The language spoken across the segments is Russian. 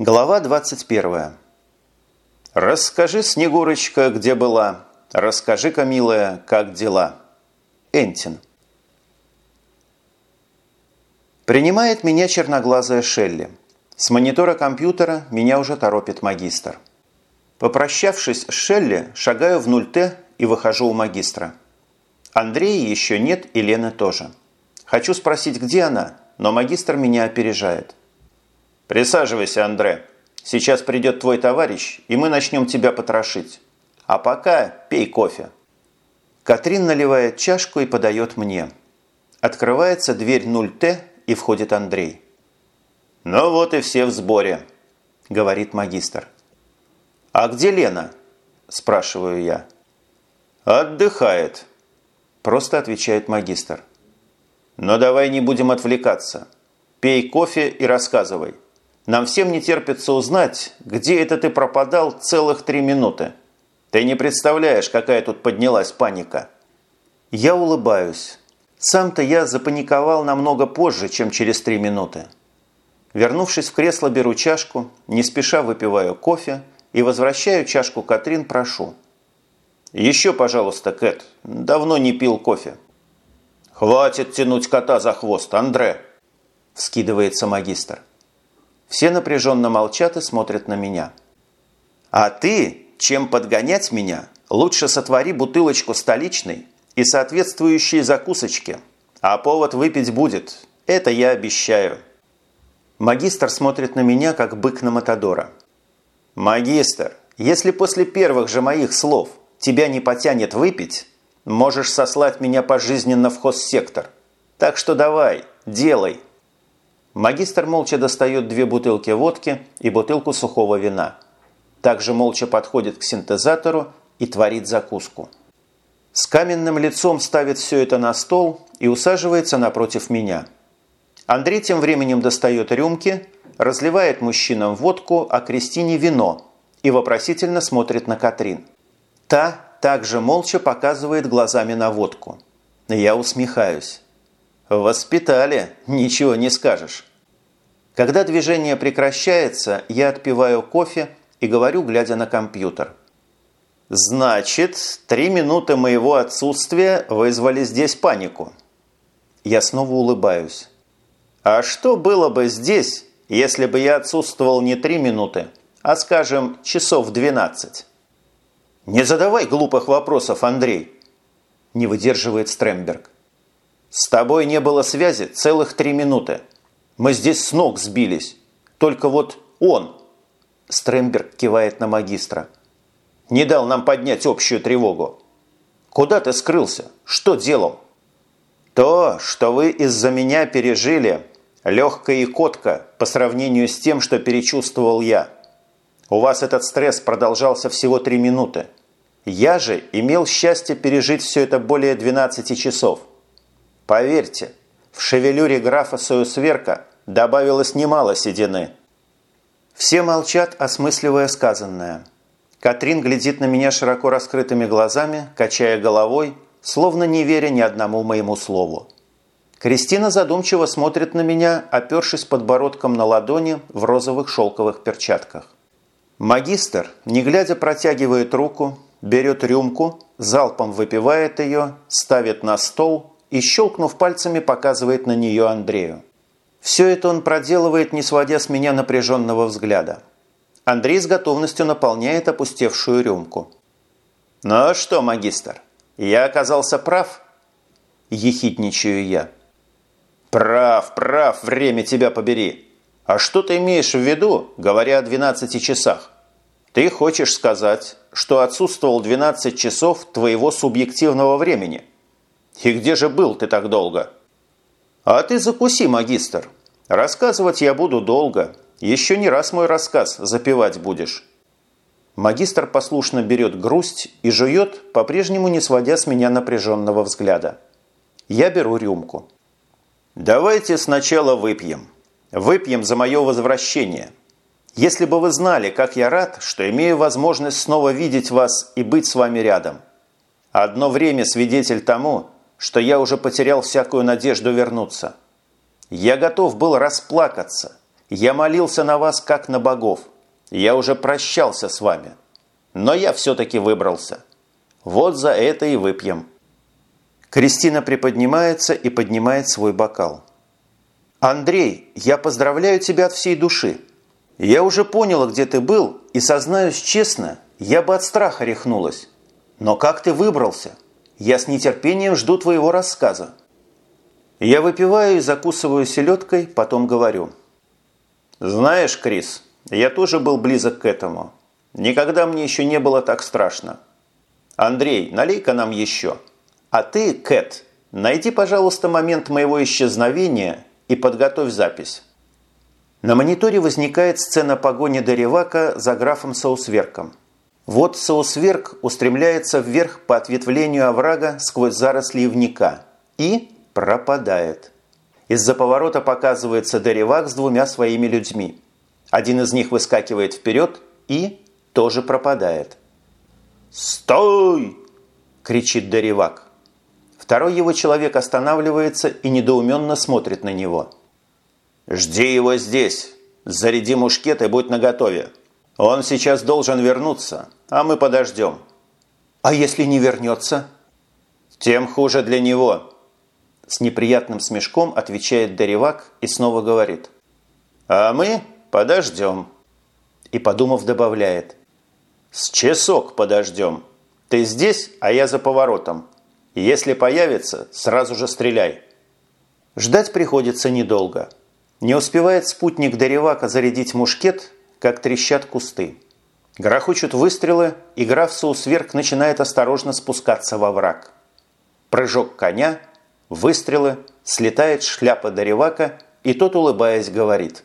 Глава 21. «Расскажи, Снегурочка, где была? Расскажи-ка, милая, как дела?» Энтин. Принимает меня черноглазая Шелли. С монитора компьютера меня уже торопит магистр. Попрощавшись с Шелли, шагаю в 0Т и выхожу у магистра. Андрея еще нет и Лены тоже. Хочу спросить, где она, но магистр меня опережает. «Присаживайся, Андре. Сейчас придет твой товарищ, и мы начнем тебя потрошить. А пока пей кофе». Катрин наливает чашку и подает мне. Открывается дверь 0Т, и входит Андрей. «Ну вот и все в сборе», – говорит магистр. «А где Лена?» – спрашиваю я. «Отдыхает», – просто отвечает магистр. «Но давай не будем отвлекаться. Пей кофе и рассказывай». Нам всем не терпится узнать, где это ты пропадал целых три минуты. Ты не представляешь, какая тут поднялась паника. Я улыбаюсь. Сам-то я запаниковал намного позже, чем через три минуты. Вернувшись в кресло, беру чашку, не спеша выпиваю кофе и возвращаю чашку Катрин, прошу. «Еще, пожалуйста, Кэт. Давно не пил кофе». «Хватит тянуть кота за хвост, Андре!» – вскидывается магистр. Все напряженно молчат и смотрят на меня. А ты, чем подгонять меня, лучше сотвори бутылочку столичной и соответствующие закусочки. А повод выпить будет. Это я обещаю. Магистр смотрит на меня, как бык на Матадора. «Магистр, если после первых же моих слов тебя не потянет выпить, можешь сослать меня пожизненно в хозсектор. Так что давай, делай, Магистр молча достает две бутылки водки и бутылку сухого вина. Также молча подходит к синтезатору и творит закуску. С каменным лицом ставит все это на стол и усаживается напротив меня. Андрей тем временем достает рюмки, разливает мужчинам водку, а Кристине вино и вопросительно смотрит на Катрин. Та также молча показывает глазами на водку. Я усмехаюсь. «Воспитали, ничего не скажешь». Когда движение прекращается, я отпиваю кофе и говорю, глядя на компьютер. «Значит, три минуты моего отсутствия вызвали здесь панику». Я снова улыбаюсь. «А что было бы здесь, если бы я отсутствовал не три минуты, а, скажем, часов двенадцать?» «Не задавай глупых вопросов, Андрей!» Не выдерживает Стремберг. «С тобой не было связи целых три минуты. Мы здесь с ног сбились. Только вот он...» Стремберг кивает на магистра. «Не дал нам поднять общую тревогу. Куда ты скрылся? Что делал?» «То, что вы из-за меня пережили, легкая икотка по сравнению с тем, что перечувствовал я. У вас этот стресс продолжался всего три минуты. Я же имел счастье пережить все это более 12 часов. Поверьте, в шевелюре графа Союсверка добавилось немало седины. Все молчат, осмысливая сказанное. Катрин глядит на меня широко раскрытыми глазами, качая головой, словно не веря ни одному моему слову. Кристина задумчиво смотрит на меня, опершись подбородком на ладони в розовых шелковых перчатках. Магистр, не глядя, протягивает руку, берет рюмку, залпом выпивает ее, ставит на стол и, щелкнув пальцами, показывает на нее Андрею. Все это он проделывает, не сводя с меня напряженного взгляда. Андрей с готовностью наполняет опустевшую рюмку. «Ну а что, магистр, я оказался прав?» Ехидничаю я. «Прав, прав, время тебя побери. А что ты имеешь в виду, говоря о 12 часах? Ты хочешь сказать, что отсутствовал 12 часов твоего субъективного времени? И где же был ты так долго?» «А ты закуси, магистр. Рассказывать я буду долго. Еще не раз мой рассказ запивать будешь». Магистр послушно берет грусть и жует, по-прежнему не сводя с меня напряженного взгляда. Я беру рюмку. «Давайте сначала выпьем. Выпьем за мое возвращение. Если бы вы знали, как я рад, что имею возможность снова видеть вас и быть с вами рядом. Одно время свидетель тому, что я уже потерял всякую надежду вернуться. Я готов был расплакаться, Я молился на вас, как на богов. Я уже прощался с вами. Но я все-таки выбрался. Вот за это и выпьем». Кристина приподнимается и поднимает свой бокал. «Андрей, я поздравляю тебя от всей души. Я уже поняла, где ты был, и, сознаюсь честно, я бы от страха рехнулась. Но как ты выбрался? Я с нетерпением жду твоего рассказа». Я выпиваю и закусываю селедкой, потом говорю. «Знаешь, Крис, я тоже был близок к этому. Никогда мне еще не было так страшно. Андрей, налей-ка нам еще. А ты, Кэт, найди, пожалуйста, момент моего исчезновения и подготовь запись». На мониторе возникает сцена погони Деревака за графом Саусверком. Вот Саусверк устремляется вверх по ответвлению оврага сквозь заросли ивника и пропадает. Из-за поворота показывается Деревак с двумя своими людьми. Один из них выскакивает вперед и тоже пропадает. «Стой!» – кричит Деревак. Второй его человек останавливается и недоуменно смотрит на него. «Жди его здесь. Заряди мушкет и будь наготове. Он сейчас должен вернуться, а мы подождем». «А если не вернется?» «Тем хуже для него. С неприятным смешком отвечает Деревак и снова говорит. «А мы подождем». И, подумав, добавляет. «С часок подождем. Ты здесь, а я за поворотом. Если появится, сразу же стреляй». Ждать приходится недолго. Не успевает спутник Деревака зарядить мушкет, как трещат кусты. Грохочут выстрелы, и граф Саусверк начинает осторожно спускаться во враг. Прыжок коня, Выстрелы, слетает шляпа Даревака, и тот, улыбаясь, говорит.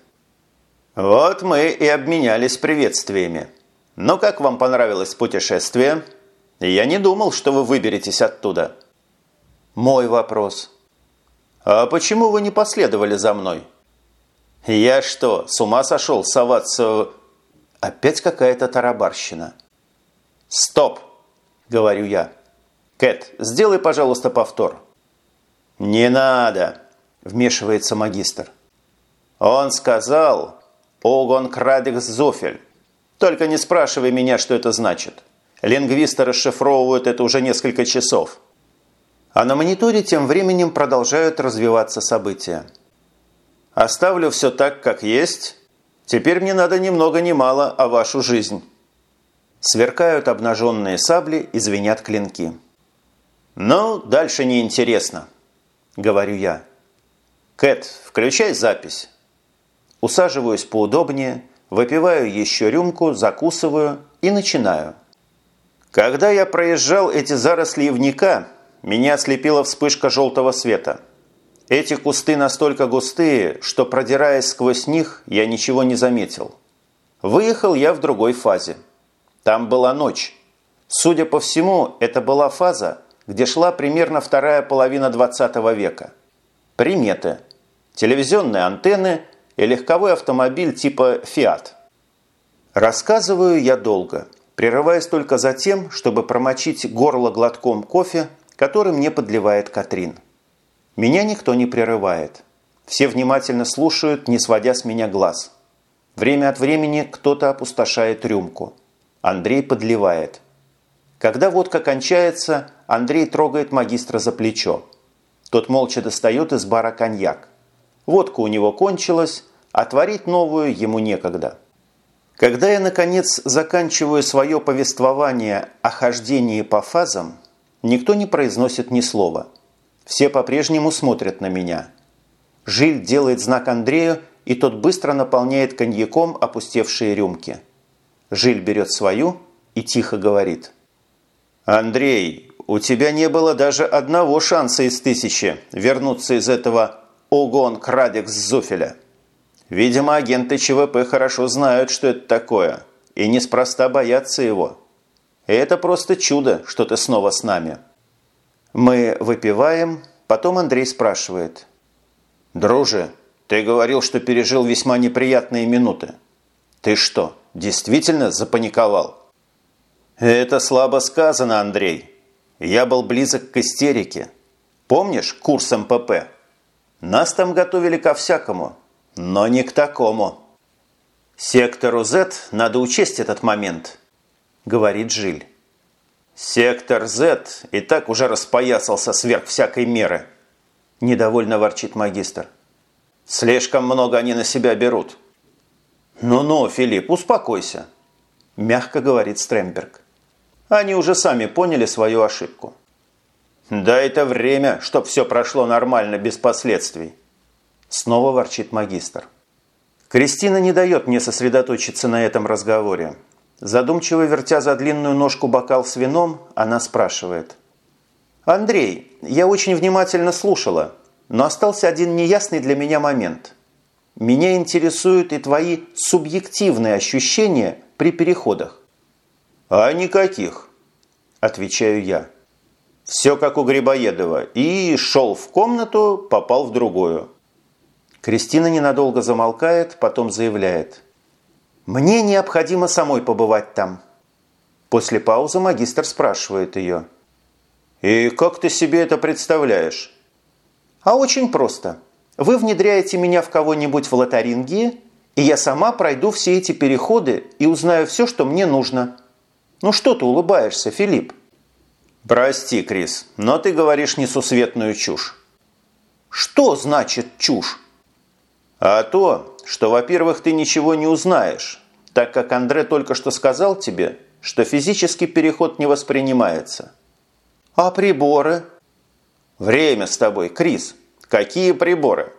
«Вот мы и обменялись приветствиями. Но как вам понравилось путешествие? Я не думал, что вы выберетесь оттуда». «Мой вопрос». «А почему вы не последовали за мной?» «Я что, с ума сошел соваться...» Опять какая-то тарабарщина. «Стоп!» – говорю я. «Кэт, сделай, пожалуйста, повтор». «Не надо!» – вмешивается магистр. «Он сказал «Огон крадекс зофель». Только не спрашивай меня, что это значит. Лингвисты расшифровывают это уже несколько часов». А на мониторе тем временем продолжают развиваться события. «Оставлю все так, как есть. Теперь мне надо ни много ни мало о вашу жизнь». Сверкают обнаженные сабли и звенят клинки. «Ну, дальше неинтересно. – говорю я. «Кэт, включай запись». Усаживаюсь поудобнее, выпиваю еще рюмку, закусываю и начинаю. Когда я проезжал эти заросли ивника, меня ослепила вспышка желтого света. Эти кусты настолько густые, что, продираясь сквозь них, я ничего не заметил. Выехал я в другой фазе. Там была ночь. Судя по всему, это была фаза, где шла примерно вторая половина 20 века. Приметы. Телевизионные антенны и легковой автомобиль типа «Фиат». Рассказываю я долго, прерываясь только за тем, чтобы промочить горло глотком кофе, который мне подливает Катрин. Меня никто не прерывает. Все внимательно слушают, не сводя с меня глаз. Время от времени кто-то опустошает рюмку. Андрей подливает. Когда водка кончается, Андрей трогает магистра за плечо. Тот молча достает из бара коньяк. Водка у него кончилась, а творить новую ему некогда. Когда я, наконец, заканчиваю свое повествование о хождении по фазам, никто не произносит ни слова. Все по-прежнему смотрят на меня. Жиль делает знак Андрею, и тот быстро наполняет коньяком опустевшие рюмки. Жиль берет свою и тихо говорит – «Андрей, у тебя не было даже одного шанса из тысячи вернуться из этого «Огон Крадекс Зуфеля». Видимо, агенты ЧВП хорошо знают, что это такое, и неспроста боятся его. И это просто чудо, что ты снова с нами». Мы выпиваем, потом Андрей спрашивает. «Друже, ты говорил, что пережил весьма неприятные минуты. Ты что, действительно запаниковал?» «Это слабо сказано, Андрей. Я был близок к истерике. Помнишь курс МПП? Нас там готовили ко всякому. но не к такому. Сектору Z надо учесть этот момент, говорит Жиль. Сектор Z и так уже распоясался сверх всякой меры, недовольно ворчит магистр. Слишком много они на себя берут. «Ну-ну, Филипп, успокойся», – мягко говорит Стремберг. Они уже сами поняли свою ошибку. «Дай это время, чтоб все прошло нормально, без последствий», – снова ворчит магистр. Кристина не дает мне сосредоточиться на этом разговоре. Задумчиво вертя за длинную ножку бокал с вином, она спрашивает. «Андрей, я очень внимательно слушала, но остался один неясный для меня момент. Меня интересуют и твои субъективные ощущения при переходах». «А никаких», – отвечаю я. «Все как у Грибоедова. И шел в комнату, попал в другую». Кристина ненадолго замолкает, потом заявляет. «Мне необходимо самой побывать там». После паузы магистр спрашивает ее. «И как ты себе это представляешь?» «А очень просто. Вы внедряете меня в кого-нибудь в Лотарингии, и я сама пройду все эти переходы и узнаю все, что мне нужно. Ну что ты улыбаешься, Филипп?» «Прости, Крис, но ты говоришь несусветную чушь». «Что значит чушь?» А то, что, во-первых, ты ничего не узнаешь, так как Андре только что сказал тебе, что физический переход не воспринимается. А приборы? Время с тобой, Крис. Какие приборы?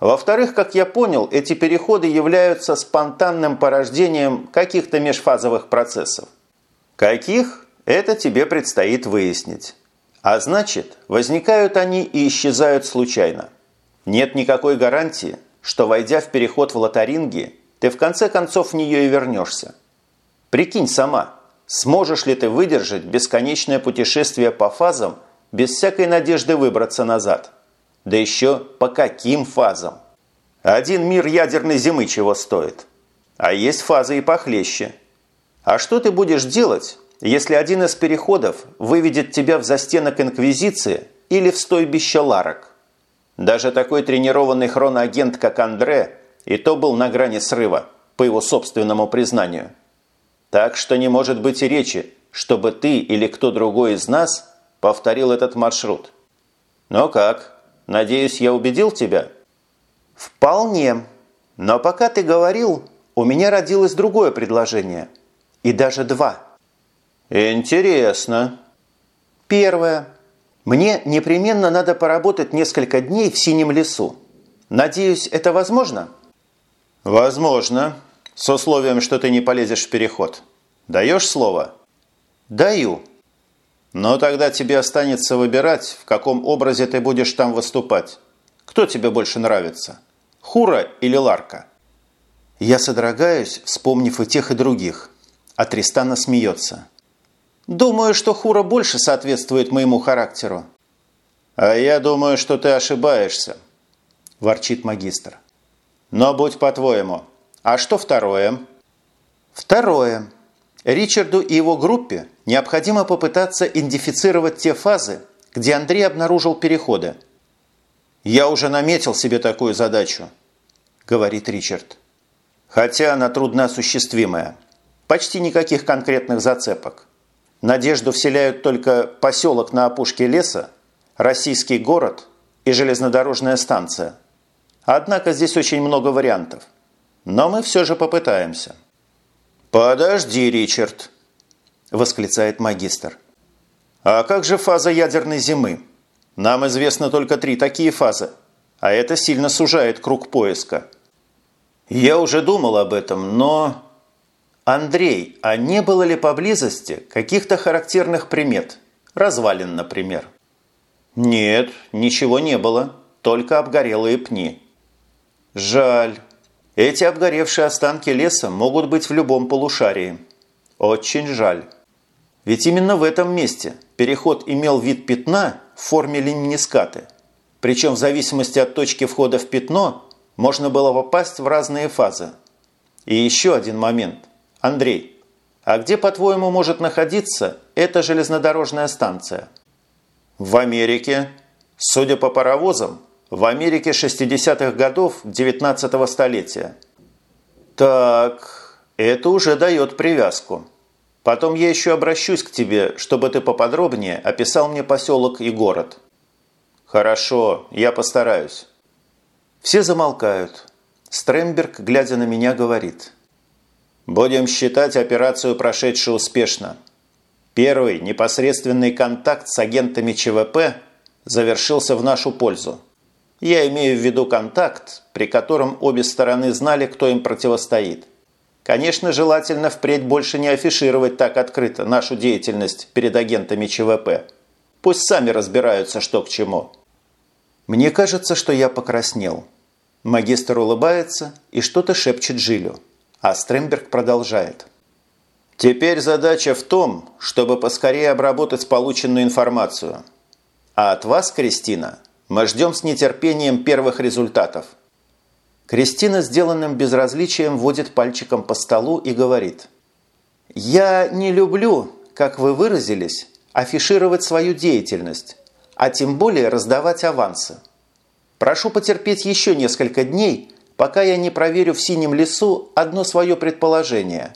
Во-вторых, как я понял, эти переходы являются спонтанным порождением каких-то межфазовых процессов. Каких? Это тебе предстоит выяснить. А значит, возникают они и исчезают случайно. Нет никакой гарантии, что, войдя в переход в лотаринги, ты в конце концов в нее и вернешься. Прикинь сама, сможешь ли ты выдержать бесконечное путешествие по фазам без всякой надежды выбраться назад? Да еще по каким фазам? Один мир ядерной зимы чего стоит? А есть фазы и похлеще. А что ты будешь делать, если один из переходов выведет тебя в застенок Инквизиции или в стойбище Ларок? Даже такой тренированный хроноагент, как Андре, и то был на грани срыва, по его собственному признанию. Так что не может быть и речи, чтобы ты или кто другой из нас повторил этот маршрут. Ну как? Надеюсь, я убедил тебя? Вполне. Но пока ты говорил, у меня родилось другое предложение. И даже два. Интересно. Первое. Мне непременно надо поработать несколько дней в синем лесу. Надеюсь, это возможно? Возможно. С условием, что ты не полезешь в переход. Даешь слово? Даю. Но тогда тебе останется выбирать, в каком образе ты будешь там выступать. Кто тебе больше нравится? Хура или Ларка? Я содрогаюсь, вспомнив и тех, и других. А Тристана смеется. Думаю, что Хура больше соответствует моему характеру. А я думаю, что ты ошибаешься, ворчит магистр. Но будь по-твоему. А что второе? Второе. Ричарду и его группе необходимо попытаться идентифицировать те фазы, где Андрей обнаружил переходы. «Я уже наметил себе такую задачу», – говорит Ричард. «Хотя она трудноосуществимая. Почти никаких конкретных зацепок. Надежду вселяют только поселок на опушке леса, российский город и железнодорожная станция. Однако здесь очень много вариантов. Но мы все же попытаемся. «Подожди, Ричард!» – восклицает магистр. «А как же фаза ядерной зимы? Нам известно только три такие фазы, а это сильно сужает круг поиска». «Я уже думал об этом, но...» Андрей, а не было ли поблизости каких-то характерных примет? Развалин, например. Нет, ничего не было, только обгорелые пни. Жаль. Эти обгоревшие останки леса могут быть в любом полушарии. Очень жаль. Ведь именно в этом месте переход имел вид пятна в форме ленинискаты. Причем в зависимости от точки входа в пятно можно было попасть в разные фазы. И еще один момент – Андрей, а где, по-твоему, может находиться эта железнодорожная станция? В Америке. Судя по паровозам, в Америке 60-х годов 19 столетия. Так, это уже дает привязку. Потом я еще обращусь к тебе, чтобы ты поподробнее описал мне поселок и город. Хорошо, я постараюсь. Все замолкают. Стремберг, глядя на меня, говорит. Будем считать операцию прошедшей успешно. Первый непосредственный контакт с агентами ЧВП завершился в нашу пользу. Я имею в виду контакт, при котором обе стороны знали, кто им противостоит. Конечно, желательно впредь больше не афишировать так открыто нашу деятельность перед агентами ЧВП. Пусть сами разбираются, что к чему. Мне кажется, что я покраснел. Магистр улыбается и что-то шепчет Жилю. А Стремберг продолжает. Теперь задача в том, чтобы поскорее обработать полученную информацию. А от вас, Кристина, мы ждем с нетерпением первых результатов – Кристина сделанным безразличием водит пальчиком по столу и говорит. «Я не люблю, как вы выразились, афишировать свою деятельность, а тем более раздавать авансы. Прошу потерпеть еще несколько дней, пока я не проверю в синем лесу одно свое предположение.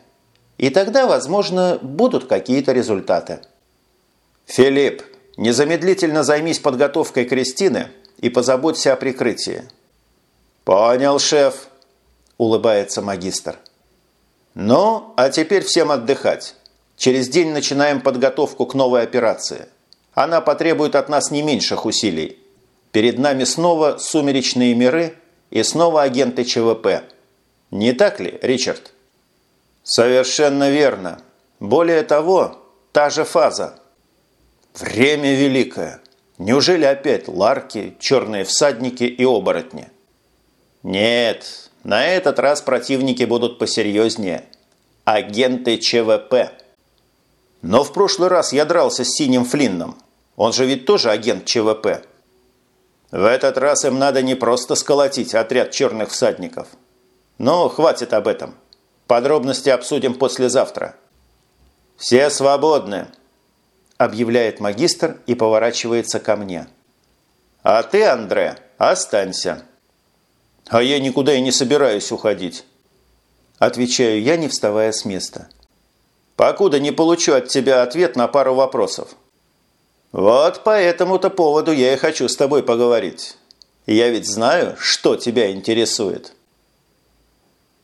И тогда, возможно, будут какие-то результаты». «Филипп, незамедлительно займись подготовкой Кристины и позаботься о прикрытии. «Понял, шеф», – улыбается магистр. «Ну, а теперь всем отдыхать. Через день начинаем подготовку к новой операции. Она потребует от нас не меньших усилий. Перед нами снова сумеречные миры и снова агенты ЧВП. Не так ли, Ричард?» «Совершенно верно. Более того, та же фаза. Время великое. Неужели опять ларки, черные всадники и оборотни?» Нет, на этот раз противники будут посерьезнее. Агенты ЧВП. Но в прошлый раз я дрался с Синим Флинном. Он же ведь тоже агент ЧВП. В этот раз им надо не просто сколотить отряд черных всадников. Но хватит об этом. Подробности обсудим послезавтра. «Все свободны», – объявляет магистр и поворачивается ко мне. «А ты, Андре, останься». «А я никуда и не собираюсь уходить», – отвечаю я, не вставая с места. «Покуда не получу от тебя ответ на пару вопросов». «Вот по этому-то поводу я и хочу с тобой поговорить. Я ведь знаю, что тебя интересует».